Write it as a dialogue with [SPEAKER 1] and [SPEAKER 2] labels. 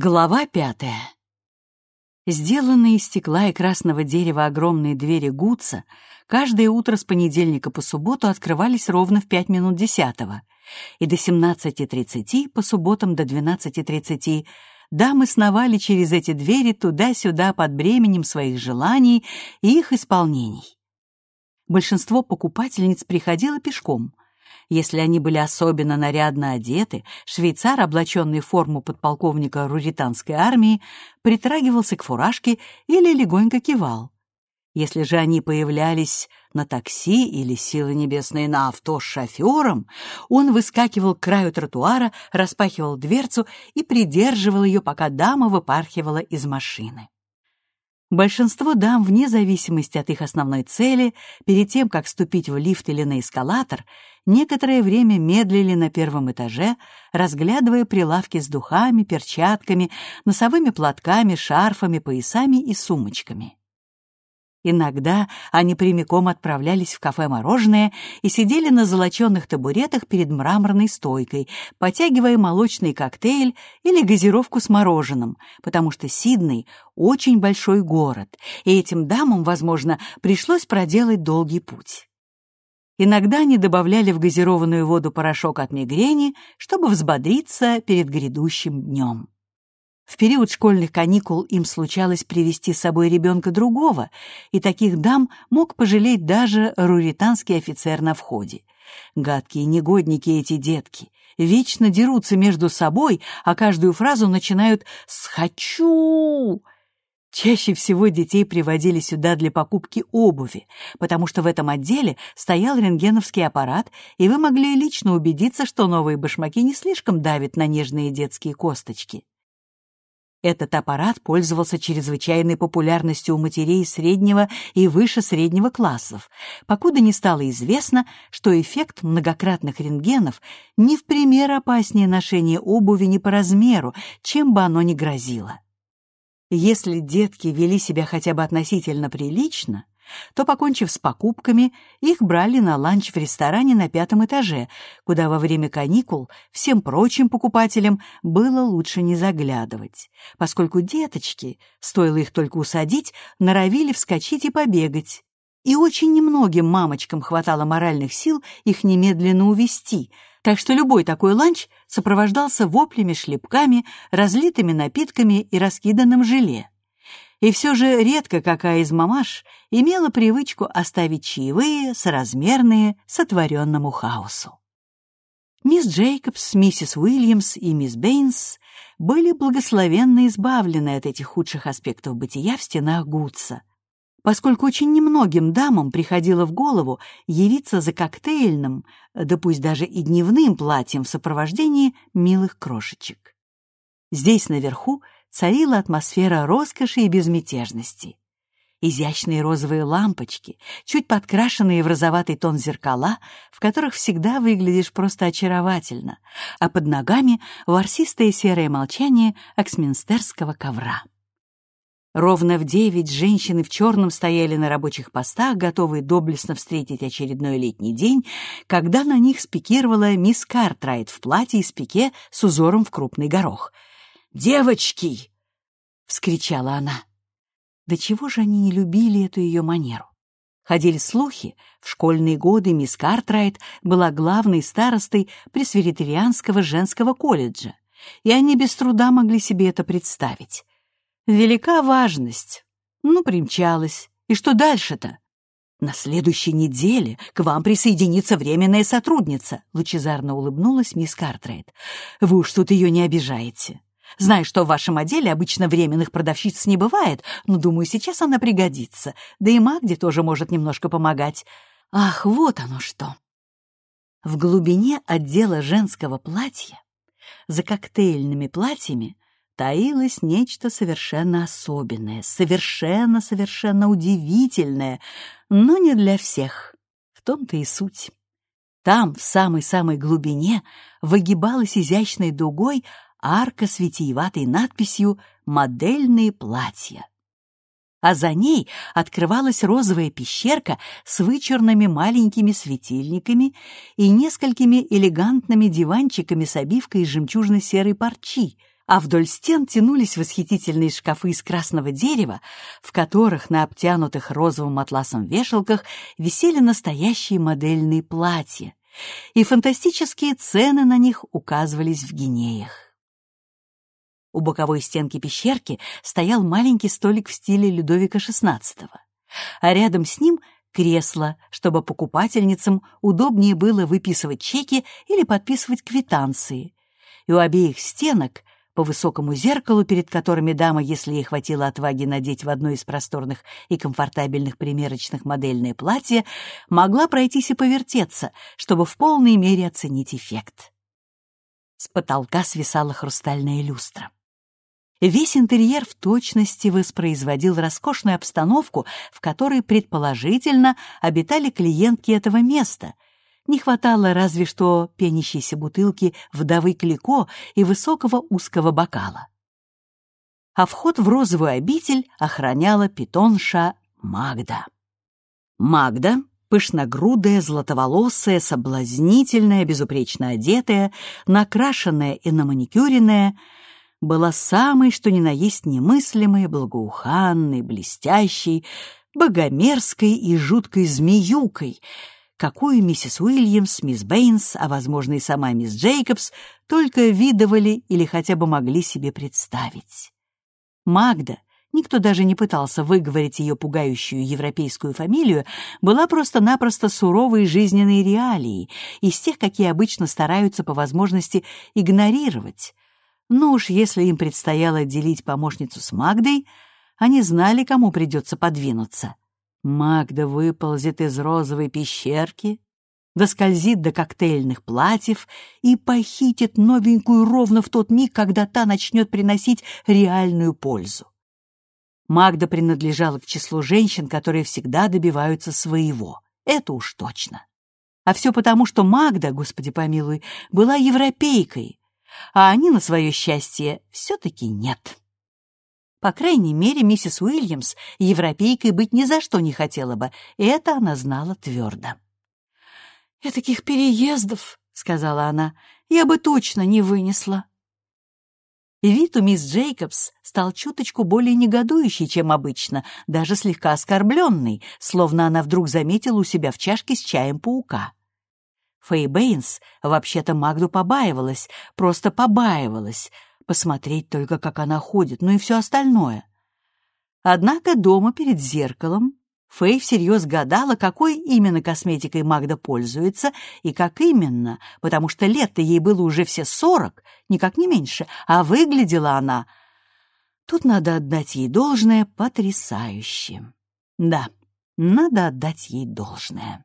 [SPEAKER 1] Глава пятая. Сделанные из стекла и красного дерева огромные двери Гудса каждое утро с понедельника по субботу открывались ровно в пять минут десятого, и до 17.30 по субботам до 12.30 дамы сновали через эти двери туда-сюда под бременем своих желаний и их исполнений. Большинство покупательниц приходило пешком — если они были особенно нарядно одеты, швейцар, облаченный в форму подполковника руританской армии, притрагивался к фуражке или легонько кивал. Если же они появлялись на такси или, силы небесные, на авто с шофером, он выскакивал к краю тротуара, распахивал дверцу и придерживал ее, пока дама выпархивала из машины. Большинство дам, вне зависимости от их основной цели, перед тем, как вступить в лифт или на эскалатор, некоторое время медлили на первом этаже, разглядывая прилавки с духами, перчатками, носовыми платками, шарфами, поясами и сумочками. Иногда они прямиком отправлялись в кафе «Мороженое» и сидели на золоченных табуретах перед мраморной стойкой, потягивая молочный коктейль или газировку с мороженым, потому что Сидней — очень большой город, и этим дамам, возможно, пришлось проделать долгий путь. Иногда они добавляли в газированную воду порошок от мигрени, чтобы взбодриться перед грядущим днем. В период школьных каникул им случалось привести с собой ребенка другого, и таких дам мог пожалеть даже руританский офицер на входе. Гадкие негодники эти детки. Вечно дерутся между собой, а каждую фразу начинают с «хочу». Чаще всего детей приводили сюда для покупки обуви, потому что в этом отделе стоял рентгеновский аппарат, и вы могли лично убедиться, что новые башмаки не слишком давят на нежные детские косточки. Этот аппарат пользовался чрезвычайной популярностью у матерей среднего и выше среднего классов, покуда не стало известно, что эффект многократных рентгенов не в пример опаснее ношения обуви не по размеру, чем бы оно ни грозило. Если детки вели себя хотя бы относительно прилично, то, покончив с покупками, их брали на ланч в ресторане на пятом этаже, куда во время каникул всем прочим покупателям было лучше не заглядывать, поскольку деточки, стоило их только усадить, норовили вскочить и побегать. И очень немногим мамочкам хватало моральных сил их немедленно увести, так что любой такой ланч сопровождался воплями, шлепками, разлитыми напитками и раскиданным желе. И все же редко какая из мамаш имела привычку оставить чаевые, соразмерные сотворенному хаосу. Мисс Джейкобс, миссис Уильямс и мисс Бэйнс были благословенно избавлены от этих худших аспектов бытия в стенах Гудса, поскольку очень немногим дамам приходило в голову явиться за коктейльным, да пусть даже и дневным платьем в сопровождении милых крошечек. Здесь наверху царила атмосфера роскоши и безмятежности. Изящные розовые лампочки, чуть подкрашенные в розоватый тон зеркала, в которых всегда выглядишь просто очаровательно, а под ногами ворсистое серое молчание оксминстерского ковра. Ровно в девять женщины в черном стояли на рабочих постах, готовые доблестно встретить очередной летний день, когда на них спикировала мисс Картрайт в платье из пике с узором в крупный горох — «Девочки!» — вскричала она. До чего же они не любили эту ее манеру? Ходили слухи, в школьные годы мисс Картрайт была главной старостой пресвитерианского женского колледжа, и они без труда могли себе это представить. Велика важность. Ну, примчалась. И что дальше-то? «На следующей неделе к вам присоединится временная сотрудница», — лучезарно улыбнулась мисс Картрайт. «Вы уж тут ее не обижаете. Знаю, что в вашем отделе обычно временных продавщиц не бывает, но, думаю, сейчас она пригодится. Да и Магде тоже может немножко помогать. Ах, вот оно что!» В глубине отдела женского платья, за коктейльными платьями, таилось нечто совершенно особенное, совершенно-совершенно удивительное, но не для всех. В том-то и суть. Там, в самой-самой глубине, выгибалась изящной дугой арка с витиеватой надписью «Модельные платья». А за ней открывалась розовая пещерка с вычурными маленькими светильниками и несколькими элегантными диванчиками с обивкой из жемчужно-серой парчи, а вдоль стен тянулись восхитительные шкафы из красного дерева, в которых на обтянутых розовым атласом вешалках висели настоящие модельные платья, и фантастические цены на них указывались в гинеях. У боковой стенки пещерки стоял маленький столик в стиле Людовика XVI, а рядом с ним кресло, чтобы покупательницам удобнее было выписывать чеки или подписывать квитанции. И у обеих стенок по высокому зеркалу, перед которыми дама, если ей хватило отваги надеть в одно из просторных и комфортабельных примерочных модельное платье, могла пройтись и повертеться, чтобы в полной мере оценить эффект. С потолка свисала хрустальная люстра. Весь интерьер в точности воспроизводил роскошную обстановку, в которой, предположительно, обитали клиентки этого места — не хватало разве что пенящейся бутылки вдовы Клико и высокого узкого бокала. А вход в розовую обитель охраняла питонша Магда. Магда, пышногрудая, златоволосая, соблазнительная, безупречно одетая, накрашенная и наманикюренная, была самой, что ни на есть немыслимой, благоуханной, блестящей, богомерзкой и жуткой змеюкой — какую миссис Уильямс, мисс Бэйнс, а, возможно, и сама мисс Джейкобс только видывали или хотя бы могли себе представить. Магда, никто даже не пытался выговорить ее пугающую европейскую фамилию, была просто-напросто суровой жизненной реалией, из тех, какие обычно стараются по возможности игнорировать. Ну уж если им предстояло делить помощницу с Магдой, они знали, кому придется подвинуться — Магда выползет из розовой пещерки, доскользит до коктейльных платьев и похитит новенькую ровно в тот миг, когда та начнет приносить реальную пользу. Магда принадлежала к числу женщин, которые всегда добиваются своего. Это уж точно. А все потому, что Магда, господи помилуй, была европейкой, а они, на свое счастье, все-таки нет. По крайней мере, миссис Уильямс европейкой быть ни за что не хотела бы, и это она знала твердо. «Этаких переездов, — сказала она, — я бы точно не вынесла». Вид у мисс Джейкобс стал чуточку более негодующий, чем обычно, даже слегка оскорбленный, словно она вдруг заметила у себя в чашке с чаем паука. Фэй Бэйнс вообще-то Магду побаивалась, просто побаивалась — посмотреть только, как она ходит, ну и все остальное. Однако дома перед зеркалом Фэй всерьез гадала, какой именно косметикой Магда пользуется и как именно, потому что лет-то ей было уже все сорок, никак не меньше, а выглядела она... Тут надо отдать ей должное потрясающе. Да, надо отдать ей должное.